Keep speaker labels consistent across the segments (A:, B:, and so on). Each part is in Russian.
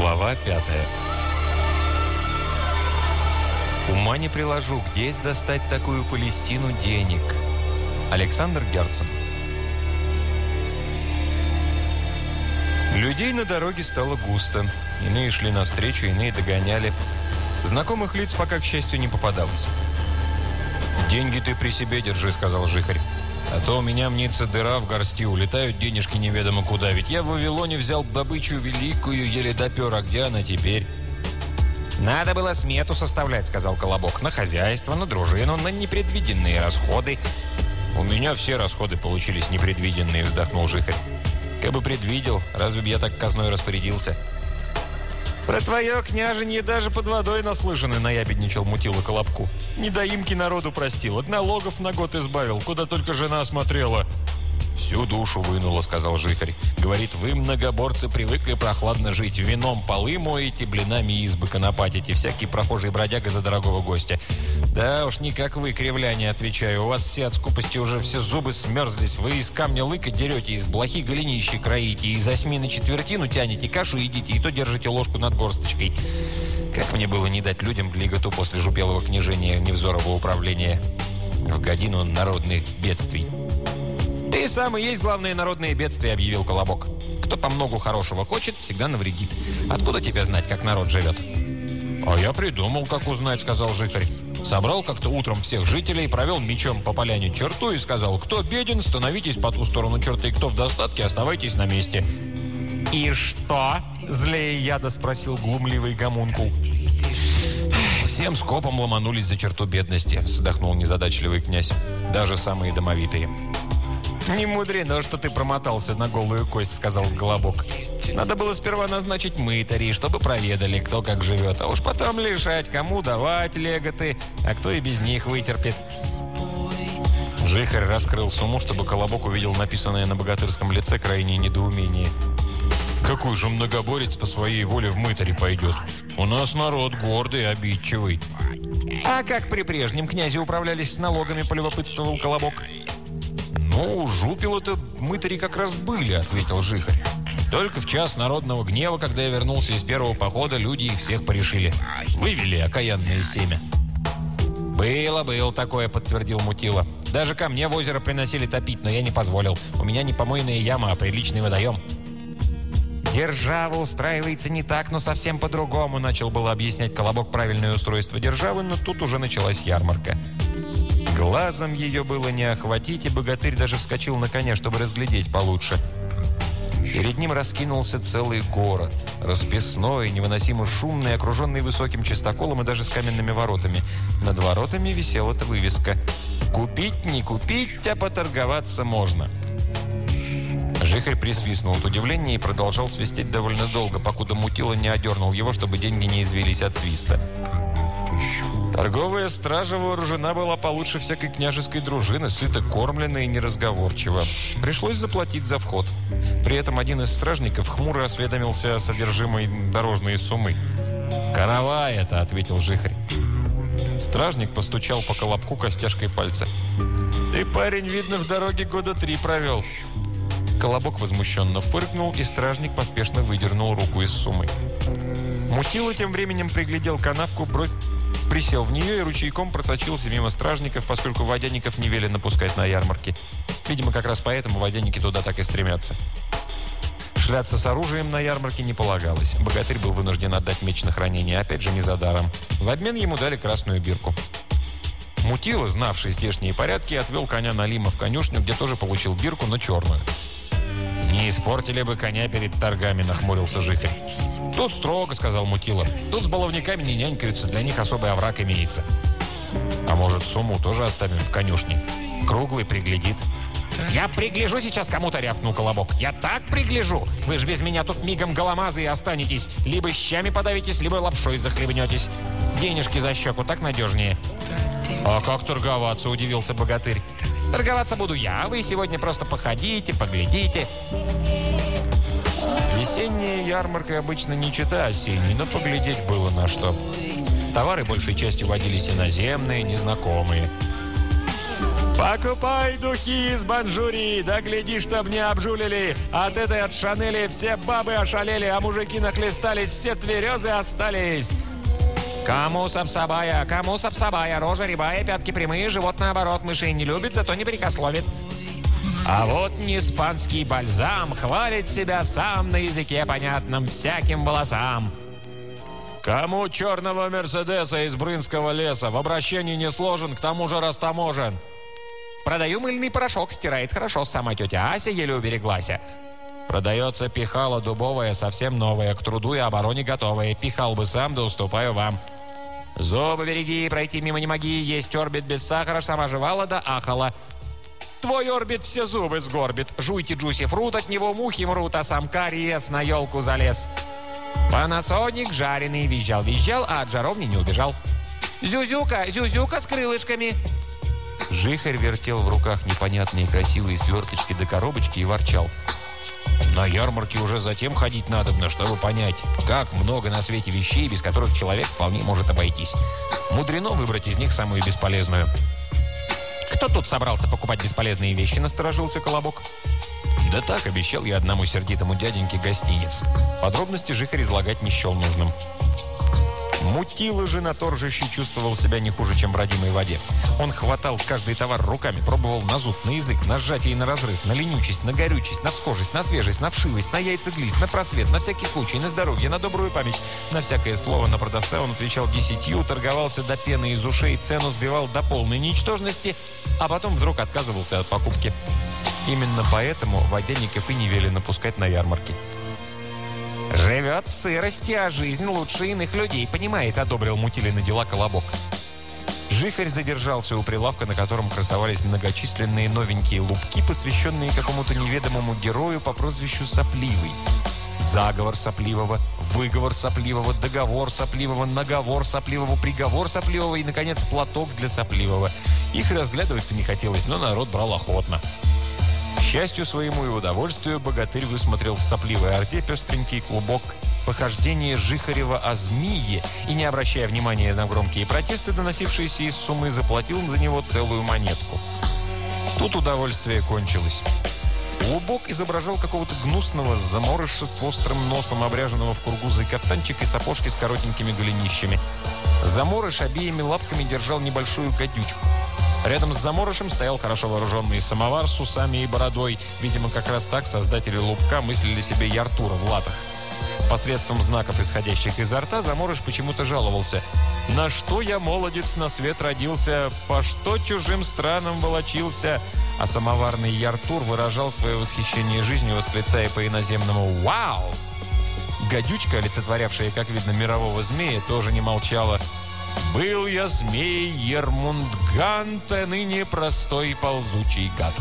A: Глава пятая. Ума не приложу, где достать такую Палестину денег? Александр Герцен. Людей на дороге стало густо. Иные шли навстречу, иные догоняли. Знакомых лиц пока, к счастью, не попадалось. «Деньги ты при себе держи», — сказал Жихарь. «А то у меня мнится дыра в горсти, улетают денежки неведомо куда. Ведь я в Вавилоне взял добычу великую, еле допер, а где она теперь?»
B: «Надо было смету составлять», — сказал Колобок. «На хозяйство, на дружину, на непредвиденные расходы».
A: «У меня все расходы получились непредвиденные», — вздохнул Жихарь. «Как бы предвидел, разве бы я так казной распорядился?»
B: «Про твое княженье даже под водой наслышаны», — наябедничал Мутила Колобку. «Недоимки народу простил, от налогов на год избавил, куда только жена смотрела».
A: «Всю душу вынула», — сказал Жихарь. «Говорит, вы, многоборцы, привыкли прохладно жить. Вином полы моете, блинами избы конопатите. Всякий прохожий бродяга за дорогого гостя. Да уж не как вы, кривляне, отвечаю. У вас все от скупости уже все зубы смерзлись. Вы из камня лыка дерете, из блохи голенищи кроите, из осьми на четвертину тянете, кашу едите, и то держите ложку над горсточкой. Как мне было не дать людям глиготу после жупелого княжения Невзорова управления в годину народных бедствий?»
B: «Ты сам и есть главное народное бедствие», — объявил Колобок. «Кто по многу хорошего хочет, всегда навредит. Откуда тебе знать, как народ живет?»
A: «А я придумал, как узнать», — сказал Жихарь. Собрал как-то утром всех жителей, провел мечом по поляне черту и сказал, кто беден, становитесь по ту сторону черты, кто в достатке, оставайтесь на месте.
B: «И что?» – злее яда спросил глумливый гомункул.
A: «Всем скопом ломанулись за черту бедности», – вздохнул незадачливый князь. «Даже самые домовитые».
B: «Не мудрено, что ты промотался на голую кость», — сказал Голобок. «Надо было сперва назначить мытарей, чтобы проведали, кто как живет, а уж потом лишать, кому давать леготы, а кто и без них вытерпит».
A: Жихарь раскрыл сумму, чтобы Колобок увидел написанное на богатырском лице крайнее недоумение. «Какой же многоборец по своей воле в мытаре пойдет? У нас народ гордый, обидчивый».
B: «А как при прежнем князе управлялись с налогами?» – полюбопытствовал Колобок.
A: «Ну, жупелы-то мытари как раз были», — ответил Жихарь. «Только в час народного гнева, когда я вернулся из первого похода, люди их всех порешили. Вывели окаянное семя».
B: «Было, было такое», — подтвердил Мутила. «Даже ко мне в озеро приносили топить, но я не позволил. У меня не помойная яма, а приличный водоем». «Держава устраивается не так, но совсем по-другому», — начал было объяснять Колобок правильное устройство державы, но тут уже началась ярмарка. Глазом ее было не охватить, и богатырь даже вскочил на коня, чтобы разглядеть получше. Перед ним раскинулся целый город. Расписной, невыносимо шумный, окруженный высоким чистоколом и даже с каменными воротами. Над воротами висела эта вывеска «Купить не купить, а поторговаться можно». Жихарь присвистнул от удивления и продолжал свистеть довольно долго, покуда мутило не одернул его, чтобы деньги не извелись от свиста. Торговая стража вооружена была получше всякой княжеской дружины, сыто кормлена и неразговорчива. Пришлось заплатить за вход. При этом один из стражников хмуро осведомился о содержимой дорожной суммы. «Карава это», — ответил Жихарь. Стражник постучал по колобку костяшкой пальца. «Ты, парень, видно, в дороге года три провел». Колобок возмущенно фыркнул, и стражник поспешно выдернул руку из суммы. Мутило тем временем приглядел канавку, бровь присел в нее и ручейком просочился мимо стражников, поскольку водяников не велено напускать на ярмарки. Видимо, как раз поэтому водяники туда так и стремятся. Шляться с оружием на ярмарке не полагалось. Богатырь был вынужден отдать меч на хранение, опять же не за даром. В обмен ему дали красную бирку. Мутило, знавший здешние порядки, отвел коня Налима в конюшню, где тоже получил бирку, но черную. «Не испортили бы коня перед торгами», — нахмурился Жихарь. «Тут строго», — сказал Мутила. «Тут с баловниками не нянькаются, для них особый овраг имеется». «А может, сумму тоже оставим в конюшне? Круглый приглядит». «Я пригляжу сейчас кому-то», — рявкнул Колобок. «Я так пригляжу! Вы же без меня тут мигом голомазы и останетесь. Либо щами подавитесь, либо лапшой захлебнетесь. Денежки за щеку так надежнее».
A: «А как торговаться?» – удивился богатырь.
B: «Торговаться буду я, вы сегодня просто походите, поглядите».
A: Весенняя ярмарка обычно не чита осенней, но поглядеть было на что. Товары большей частью водились иноземные, незнакомые. Покупай духи из Банжури, да гляди, чтоб не обжулили. От этой от Шанели все бабы ошалели, а мужики нахлестались, все тверезы остались. Кому сапсабая, кому сапсабая, рожа рябая, пятки прямые, живот наоборот, мышей не любит, зато не прикословит. А вот не испанский бальзам хвалит себя сам на языке понятном всяким волосам. Кому черного Мерседеса из Брынского леса в обращении не сложен, к тому же растаможен? Продаю мыльный порошок, стирает хорошо, сама тетя Ася еле убереглася. Продается пихало дубовое, совсем новое, к труду и обороне готовое. Пихал бы сам, да уступаю вам. Зубы береги, пройти мимо не моги, есть орбит без сахара, сама жевала да ахала. Твой орбит все зубы сгорбит. Жуйте джуси фрут, от него мухи мрут, а сам кариес на елку залез. Панасоник жареный визжал-визжал, а от жаровни не убежал. Зюзюка, зюзюка с крылышками. Жихарь вертел в руках непонятные красивые сверточки до коробочки и ворчал. На ярмарке уже затем ходить надобно, чтобы понять, как много на свете вещей, без которых человек вполне может обойтись. Мудрено выбрать из них самую бесполезную. «Кто тут собрался покупать бесполезные вещи?» – насторожился Колобок. «Да так, обещал я одному сердитому дяденьке гостиниц. Подробности Жихарь излагать не счел нужным». Мутила же на торжище чувствовал себя не хуже, чем в родимой воде. Он хватал каждый товар руками, пробовал на зуб, на язык, на сжатие и на разрыв, на ленючесть, на горючесть, на всхожесть, на свежесть, на вшивость, на яйцеглист, на просвет, на всякий случай, на здоровье, на добрую память. На всякое слово на продавца он отвечал десятью, торговался до пены из ушей, цену сбивал до полной ничтожности, а потом вдруг отказывался от покупки. Именно поэтому водяников и не вели напускать на ярмарки. «Живет в сырости, а жизнь лучше иных людей понимает», — одобрил мутили на дела Колобок. Жихарь задержался у прилавка, на котором красовались многочисленные новенькие лупки, посвященные какому-то неведомому герою по прозвищу Сопливый. Заговор Сопливого, выговор Сопливого, договор Сопливого, наговор Сопливого, приговор Сопливого и, наконец, платок для Сопливого. Их разглядывать-то не хотелось, но народ брал охотно счастью своему и удовольствию, богатырь высмотрел в сопливой орде пестренький клубок похождения Жихарева о змее и, не обращая внимания на громкие протесты, доносившиеся из суммы, заплатил за него целую монетку. Тут удовольствие кончилось. Клубок изображал какого-то гнусного заморыша с острым носом, обряженного в кургузый кафтанчик и сапожки с коротенькими голенищами. Заморыш обеими лапками держал небольшую гадючку. Рядом с заморышем стоял хорошо вооруженный самовар с усами и бородой. Видимо, как раз так создатели лупка мыслили себе Яртура в латах. Посредством знаков, исходящих изо рта, заморыш почему-то жаловался. «На что я, молодец, на свет родился? По что чужим странам волочился?» А самоварный Яртур выражал свое восхищение жизнью, восклицая по иноземному «Вау!». Гадючка, олицетворявшая, как видно, мирового змея, тоже не молчала – был я змей Ермундгант, а ныне простой ползучий гад.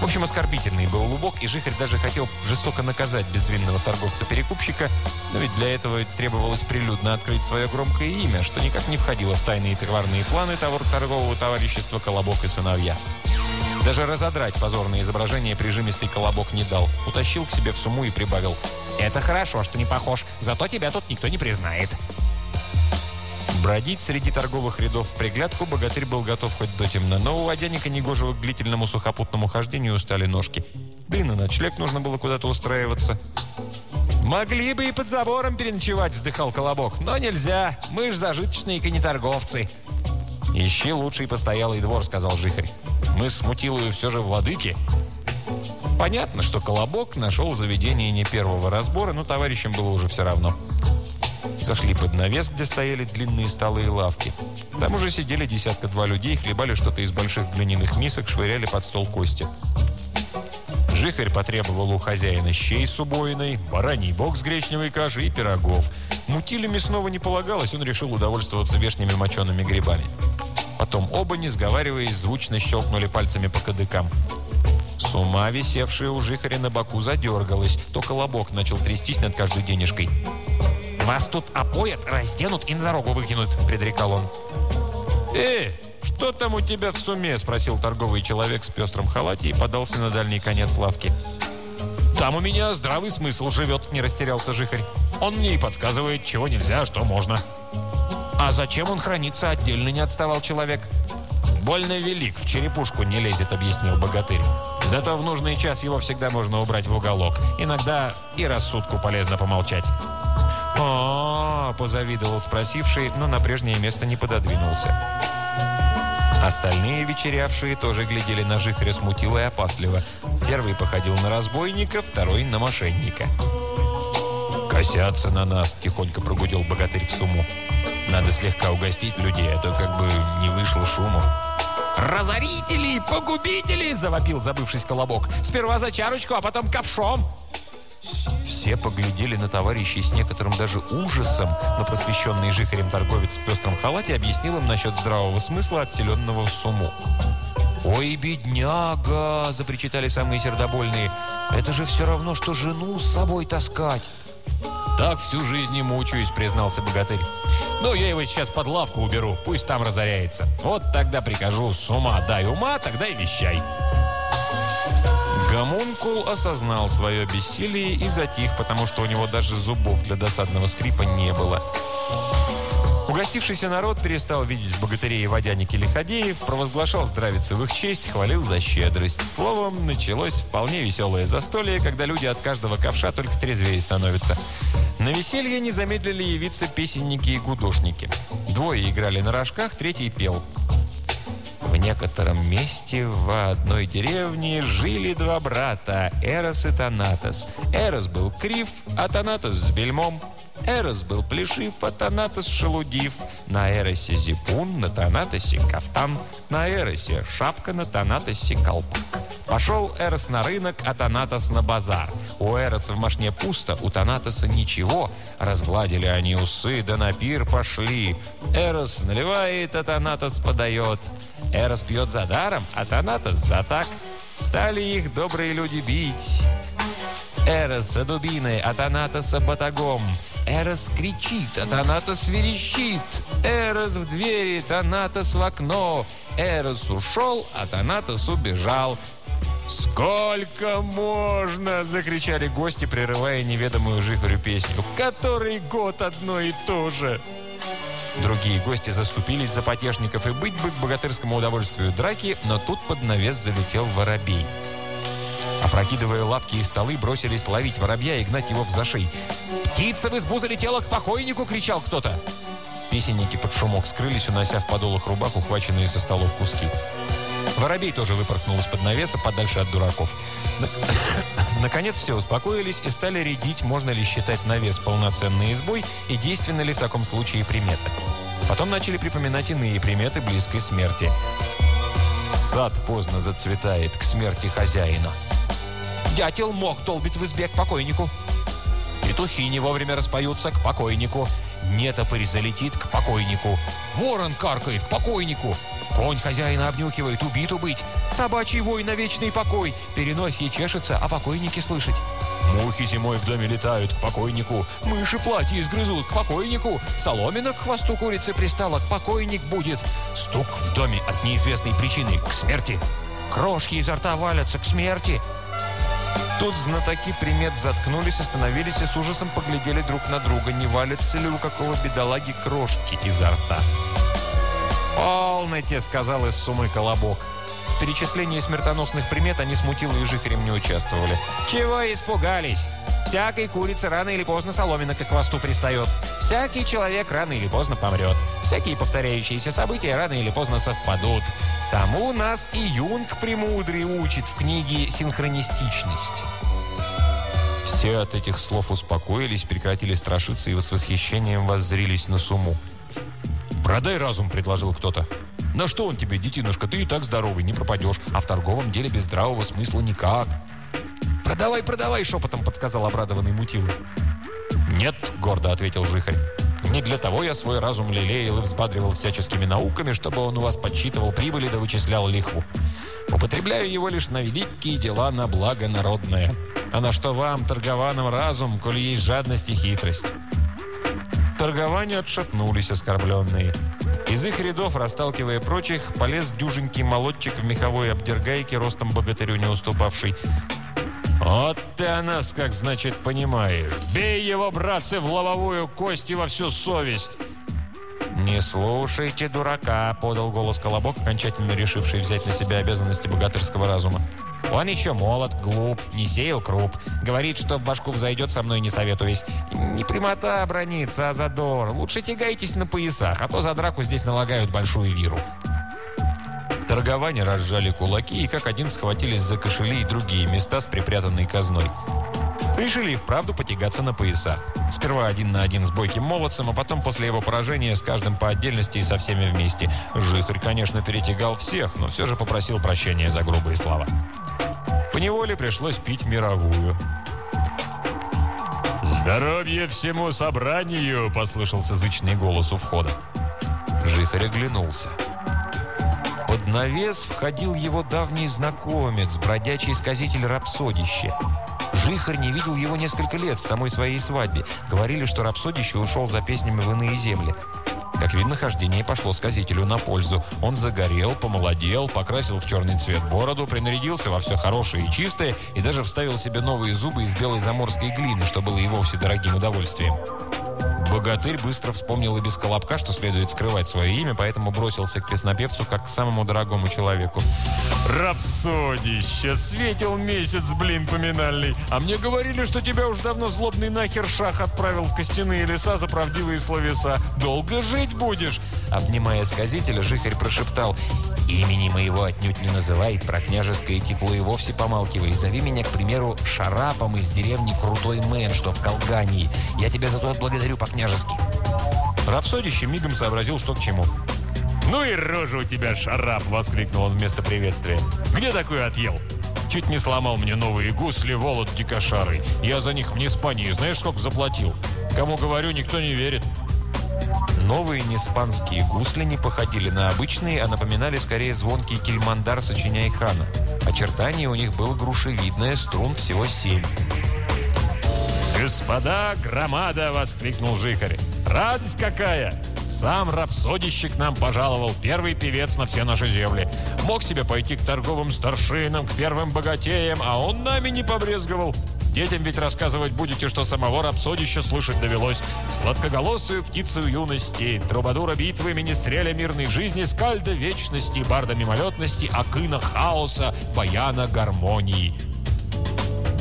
A: В общем, оскорбительный был лубок, и Жихарь даже хотел жестоко наказать безвинного торговца-перекупщика, но ведь для этого требовалось прилюдно открыть свое громкое имя, что никак не входило в тайные товарные планы торгового товарищества «Колобок и сыновья». Даже разодрать позорное изображение прижимистый колобок не дал. Утащил к себе в сумму и прибавил. «Это хорошо, что не похож, зато тебя тут никто не признает». Бродить среди торговых рядов в приглядку богатырь был готов хоть до темна, но у водяника негожего к длительному сухопутному хождению устали ножки. Да и на ночлег нужно было куда-то устраиваться. «Могли бы и под забором переночевать», — вздыхал Колобок. «Но нельзя, мы ж зажиточные конеторговцы». «Ищи лучший постоялый двор», — сказал Жихарь. «Мы с Мутилою все же владыки». Понятно, что Колобок нашел заведение не первого разбора, но товарищам было уже все равно. Зашли под навес, где стояли длинные столы и лавки. Там уже сидели десятка-два людей, хлебали что-то из больших глиняных мисок, швыряли под стол кости. Жихарь потребовал у хозяина щей с убойной, бараний бок с гречневой кашей и пирогов. Мутили мясного не полагалось, он решил удовольствоваться вешними мочеными грибами. Потом оба, не сговариваясь, звучно щелкнули пальцами по кадыкам. С ума висевшая у Жихаря на боку задергалась, то колобок начал трястись над каждой денежкой. «Вас тут опоят, разденут и на дорогу выкинут», — предрекал он. «Э, что там у тебя в суме?» — спросил торговый человек с пестрым халате и подался на дальний конец лавки. «Там у меня здравый смысл живет», — не растерялся Жихарь. «Он мне и подсказывает, чего нельзя, а что можно». «А зачем он хранится отдельно?» — не отставал человек. «Больно велик, в черепушку не лезет», — объяснил богатырь. «Зато в нужный час его всегда можно убрать в уголок. Иногда и рассудку полезно помолчать». «А, -а, -а позавидовал спросивший, но на прежнее место не пододвинулся. Остальные вечерявшие тоже глядели на Жихаря смутило и опасливо. Первый походил на разбойника, второй на мошенника. «Косятся на нас», – тихонько прогудел богатырь в сумму. «Надо слегка угостить людей, а то как бы не вышло шуму».
B: «Разорители! Погубители!» – завопил забывшись колобок. «Сперва за чарочку, а потом ковшом!»
A: Все поглядели на товарищей с некоторым даже ужасом, но просвещенный жихарем торговец в пестром халате объяснил им насчет здравого смысла, отселенного в сумму. «Ой, бедняга!» – запричитали самые сердобольные. «Это же все равно, что жену с собой таскать!»
B: «Так всю жизнь и мучаюсь», – признался богатырь. «Ну, я его сейчас под лавку уберу, пусть там разоряется. Вот тогда прикажу, с ума дай ума, тогда и вещай».
A: Гомункул осознал свое бессилие и затих, потому что у него даже зубов для досадного скрипа не было. Угостившийся народ перестал видеть в богатырей и водянике лиходеев, провозглашал здравицы в их честь, хвалил за щедрость. Словом, началось вполне веселое застолье, когда люди от каждого ковша только трезвее становятся. На веселье не замедлили явиться песенники и гудошники. Двое играли на рожках, третий пел. В некотором месте в одной деревне жили два брата, Эрос и Танатос. Эрос был крив, а Танатос с бельмом. Эрос был плешив, а Танатос шелудив. На Эросе зипун, на Танатосе кафтан. На Эросе шапка, на Танатосе колпак. Пошел Эрос на рынок, а Танатос на базар. У Эроса в машне пусто, у Танатоса ничего. Разгладили они усы, да на пир пошли. Эрос наливает, а Танатос подает. Эрос пьет за даром, а Танатос за так. Стали их добрые люди бить. Эроса дубиной, а Танатоса батагом. Эрос кричит, а Танатос верещит. Эрос в двери, Танатос в окно. Эрос ушел, а Танатос убежал. «Сколько можно?» – закричали гости, прерывая неведомую Жихарю песню. «Который год одно и то же!» Другие гости заступились за потешников и быть бы к богатырскому удовольствию драки, но тут под навес залетел воробей. Опрокидывая лавки и столы, бросились ловить воробья и гнать его в зашей. «Птица в избу залетела к покойнику!» – кричал кто-то. Песенники под шумок скрылись, унося в подолах рубах ухваченные со столов куски. Воробей тоже выпорхнул из-под навеса подальше от дураков. Наконец все успокоились и стали рядить, можно ли считать навес полноценной избой и действенно ли в таком случае примета. Потом начали припоминать иные приметы близкой смерти. Сад поздно зацветает к смерти хозяина.
B: Дятел мох долбит в избе к покойнику. Петухи не вовремя распоются к покойнику. Нетопырь залетит к покойнику. Ворон каркает к покойнику. Конь хозяина обнюхивает, убиту быть. Собачий вой на вечный покой. Переносье чешется, а покойники слышать. Мухи зимой в доме летают к покойнику. Мыши платье изгрызут к покойнику. Соломина к хвосту курицы пристала, к покойник будет. Стук в доме от неизвестной причины к смерти. Крошки изо рта валятся к смерти.
A: Тут знатоки примет заткнулись, остановились и с ужасом поглядели друг на друга, не валятся ли у какого бедолаги крошки изо рта.
B: «Полноте», — сказал из сумы Колобок. В перечислении смертоносных примет они с и Жихарем не участвовали. «Чего испугались? Всякой курице рано или поздно соломина к хвосту пристает. Всякий человек рано или поздно помрет. Всякие повторяющиеся события рано или поздно совпадут. Тому нас и Юнг Премудрый учит в книге «Синхронистичность».
A: Все от этих слов успокоились, прекратили страшиться и с восхищением воззрились на сумму. «Продай разум», — предложил кто-то. «На что он тебе, детинушка? Ты и так здоровый, не пропадешь. А в торговом деле без здравого смысла никак».
B: «Продавай, продавай!» — шепотом подсказал обрадованный Мутила.
A: «Нет», — гордо ответил Жихарь. «Не для того я свой разум лелеял и взбадривал всяческими науками, чтобы он у вас подсчитывал прибыли да вычислял лихву. Употребляю его лишь на великие дела на благо народное. А на что вам, торгованным разум, коли есть жадность и хитрость?» Торгования отшатнулись оскорбленные. Из их рядов, расталкивая прочих, полез дюженький молодчик в меховой обдергайке, ростом богатырю не уступавший. «Вот ты о нас, как значит, понимаешь. Бей его, братцы, в лобовую кость и во всю совесть!»
B: «Не слушайте дурака», — подал голос Колобок, окончательно решивший взять на себя обязанности богатырского разума. «Он еще молод, глуп, не сеял круп. Говорит, что в башку взойдет, со мной не советуясь. Не прямота бронится, а задор. Лучше тягайтесь на поясах, а то за драку здесь налагают большую виру». Торговане разжали кулаки и как один схватились за кошели и другие места с припрятанной казной. Решили и вправду потягаться на поясах. Сперва один на один с бойким молодцем, а потом после его поражения с каждым по отдельности и со всеми вместе. Жихарь, конечно, перетягал всех, но все же попросил прощения за грубые слова. Поневоле пришлось пить мировую. «Здоровье всему собранию!» – послышался зычный голос у входа. Жихарь оглянулся. Под навес входил его давний знакомец, бродячий сказитель Рапсодище – Жихарь не видел его несколько лет, с самой своей свадьбе. Говорили, что Рапсодище ушел за песнями в иные земли. Как видно, хождение пошло сказителю на пользу. Он загорел, помолодел, покрасил в черный цвет бороду, принарядился во все хорошее и чистое и даже вставил себе новые зубы из белой заморской глины, что было и вовсе дорогим удовольствием. Богатырь быстро вспомнил и без колобка, что следует скрывать свое имя, поэтому бросился к песнопевцу как к самому дорогому человеку. «Рапсодище! Светил месяц, блин, поминальный! А мне говорили, что тебя уж давно злобный нахер шах отправил в костяные леса за правдивые словеса. Долго жить будешь!» Обнимая сказителя, Жихарь прошептал Имени моего отнюдь не называй, про княжеское тепло и вовсе помалкивай. Зови меня, к примеру, Шарапом из деревни Крутой Мэн, что в Колгании. Я тебя за то отблагодарю по-княжески». Рапсодище мигом сообразил, что к чему. «Ну и рожа у тебя, Шарап!» – воскликнул он вместо приветствия. «Где такой отъел?» Чуть не сломал мне новые гусли, волод дикошары. Я за них в Неспании знаешь, сколько заплатил? Кому говорю, никто не верит. Новые неспанские гусли не походили на обычные, а напоминали скорее звонкий кельмандар сочиняй-хана. Очертание у них было грушевидное, струн всего семь. «Господа, громада!» — воскликнул Жихарь. «Радость какая! Сам рапсодище к нам пожаловал, первый певец на все наши земли. Мог себе пойти к торговым старшинам, к первым богатеям, а он нами не побрезговал. Детям ведь рассказывать будете, что самого рапсодища слышать довелось. Сладкоголосую птицу юности, трубадура битвы, министреля мирной жизни, скальда вечности, барда мимолетности, акына хаоса, баяна гармонии.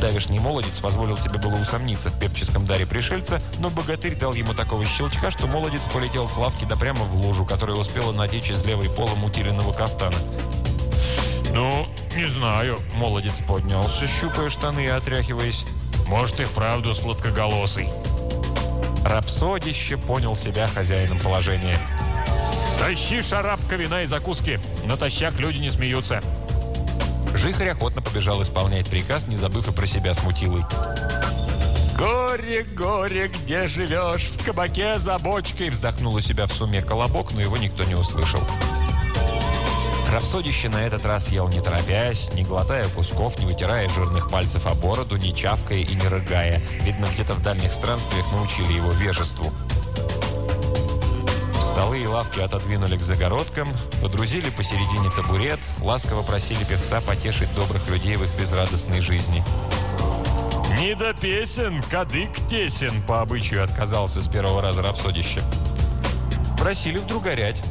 B: Давишний молодец позволил себе было усомниться в пепческом даре пришельца, но богатырь дал ему такого щелчка, что молодец полетел с лавки да прямо в лужу, которая успела натечь из левой полом утиленного кафтана. «Ну, не знаю», — молодец поднялся, щупая штаны и отряхиваясь. «Может, и вправду сладкоголосый». Рапсодище понял себя хозяином положения. «Тащи шарапка вина и закуски! Натощак люди не смеются!» Жихарь охотно побежал исполнять приказ, не забыв и про себя с мутилой. «Горе, горе, где живешь? В кабаке за бочкой!» Вздохнул у себя в суме колобок, но его никто не услышал. Рапсодище на этот раз ел не торопясь, не глотая кусков, не вытирая жирных пальцев о бороду, не чавкая и не рыгая. Видно, где-то в дальних странствиях научили его вежеству. Столы и лавки отодвинули к загородкам, подрузили посередине табурет, ласково просили певца потешить добрых людей в их безрадостной жизни. «Не до песен, кадык тесен!» по обычаю отказался с первого раза рапсодище. Просили вдруг горять.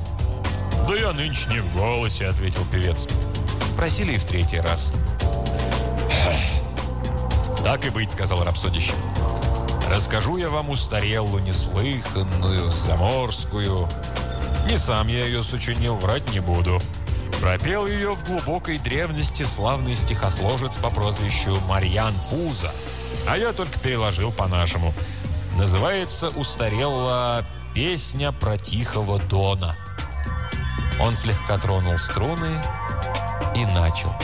B: «Да я нынче не в голосе», — ответил певец. Просили и в третий раз. «Так и быть», — сказал рапсодище. «Расскажу я вам устарелую, неслыханную, заморскую. Не сам я ее сочинил, врать не буду». Пропел ее в глубокой древности славный стихосложец по прозвищу Марьян Пуза. А я только переложил по-нашему. Называется «Устарела песня про Тихого Дона». Он слегка тронул струны и начал.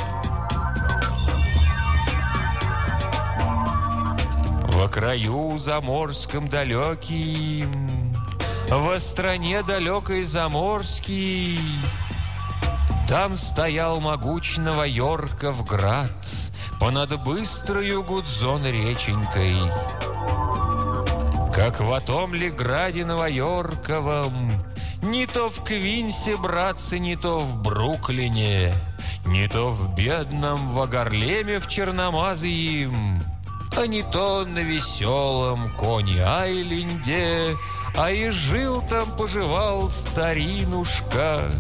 B: Краю заморском далеким, Во стране далекой заморский, Там стоял могучного Йорков град, Понад быстрою Гудзон реченькой. Как в том ли граде Новоёрковом не то в Квинсе, братцы, не то в Бруклине, Не то в бедном Вагарлеме в Черномазии, А не то на веселом Кони-Айленде, А и жил там, поживал старинушка.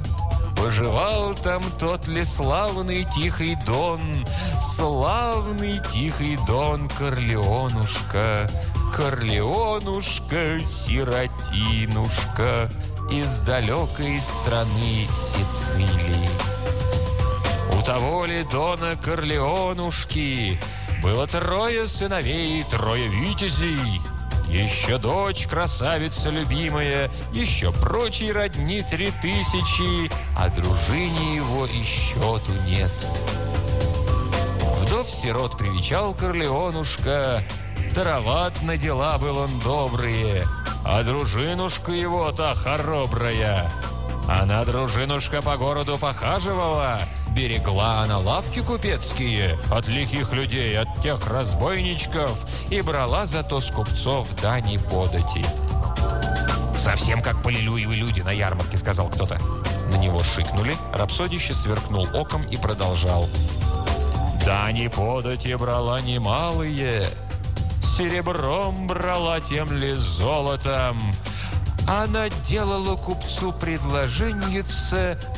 B: Поживал там тот ли славный тихий Дон, Славный тихий Дон Корлеонушка, Корлеонушка, сиротинушка Из далекой страны Сицилии. У того ли Дона Корлеонушки Было трое сыновей, трое витязей, еще дочь, красавица любимая, еще прочие родни три тысячи, а дружине его и счету нет. Вдов-сирот привечал Корлеонушка, Тароват на дела был он добрые, а дружинушка его-то хоробрая. Она, дружинушка, по городу похаживала, Берегла она лавки купецкие от лихих людей, от тех разбойничков и брала зато с купцов дани подати. «Совсем как полилюевы люди на ярмарке», — сказал кто-то. На него шикнули, рапсодище сверкнул оком и продолжал. «Дани подати брала немалые, серебром брала тем ли золотом, она делала купцу предложение,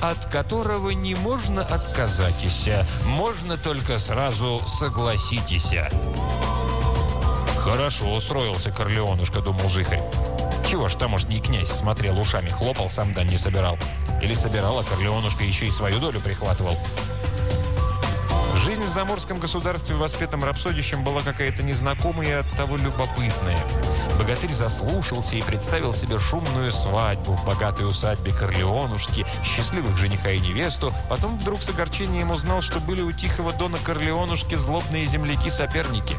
B: от которого не можно отказаться, можно только сразу согласитесь. Хорошо устроился Корлеонушка, думал Жихарь. Чего ж там, может, не князь смотрел ушами, хлопал, сам да не собирал. Или собирал, а Корлеонушка еще и свою долю прихватывал. Жизнь в заморском государстве, воспетом рапсодищем, была какая-то незнакомая и оттого любопытная. Богатырь заслушался и представил себе шумную свадьбу в богатой усадьбе Корлеонушки, счастливых жениха и невесту. Потом вдруг с огорчением узнал, что были у тихого Дона Корлеонушки злобные земляки-соперники.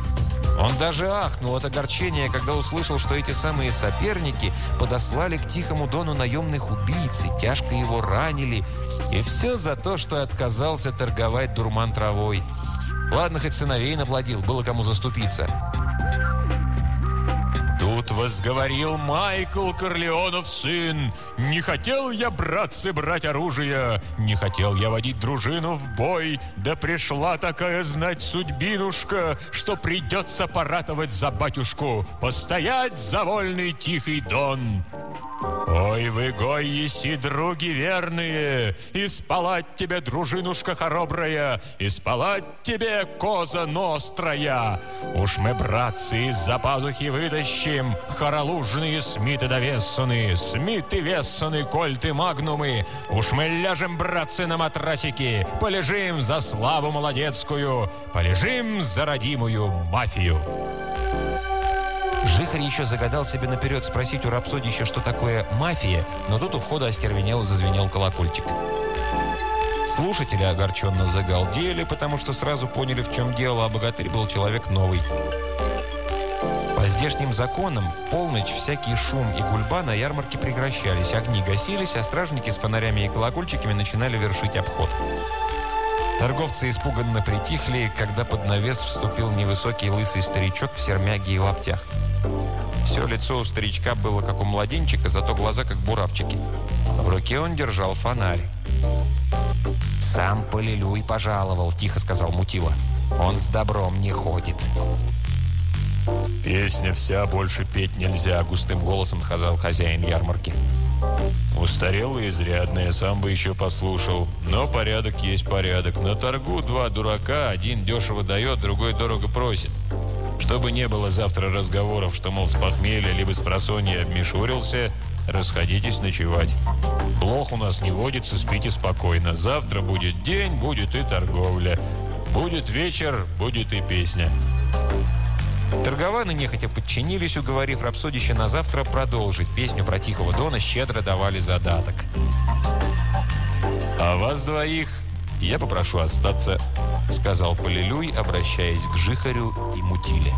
B: Он даже ахнул от огорчения, когда услышал, что эти самые соперники подослали к Тихому Дону наемных убийц и тяжко его ранили. И все за то, что отказался торговать дурман травой. Ладно, хоть сыновей наплодил, было кому заступиться. Тут возговорил Майкл Корлеонов сын. «Не хотел я, братцы, брать оружие, не хотел я водить дружину в бой, да пришла такая знать судьбинушка, что придется поратовать за батюшку, постоять за вольный тихий дон». «Ой, вы, гой, еси, други верные, и тебе, дружинушка хоробрая, и тебе, коза нострая. Уж мы, братцы, из-за пазухи вытащим хоролужные смиты да вессаны, смиты, вессаны, кольты, магнумы. Уж мы ляжем, братцы, на матрасики, полежим за славу молодецкую, полежим за родимую мафию». Жихарь еще загадал себе наперед спросить у рапсодища, что такое мафия, но тут у входа остервенело зазвенел колокольчик. Слушатели огорченно загалдели, потому что сразу поняли, в чем дело, а богатырь был человек новый. По здешним законам в полночь всякий шум и гульба на ярмарке прекращались, огни гасились, а стражники с фонарями и колокольчиками начинали вершить обход. Торговцы испуганно притихли, когда под навес вступил невысокий лысый старичок в сермяге и лаптях. Все лицо у старичка было как у младенчика, зато глаза как буравчики. В руке он держал фонарь. «Сам Полилюй пожаловал», – тихо сказал Мутила. «Он с добром не ходит». «Песня вся, больше петь нельзя», – густым голосом сказал хозяин ярмарки. Устарел и изрядно, сам бы еще послушал. Но порядок есть порядок. На торгу два дурака, один дешево дает, другой дорого просит. Чтобы не было завтра разговоров, что, мол, с похмелья либо с просонья обмешурился, расходитесь ночевать. Плохо у нас не водится, спите спокойно. Завтра будет день, будет и торговля. Будет вечер, будет и песня. Торгованы нехотя подчинились, уговорив рапсодище на завтра продолжить песню про Тихого Дона, щедро давали задаток. «А вас двоих я попрошу остаться», — сказал Полилюй, обращаясь к Жихарю и Мутиле.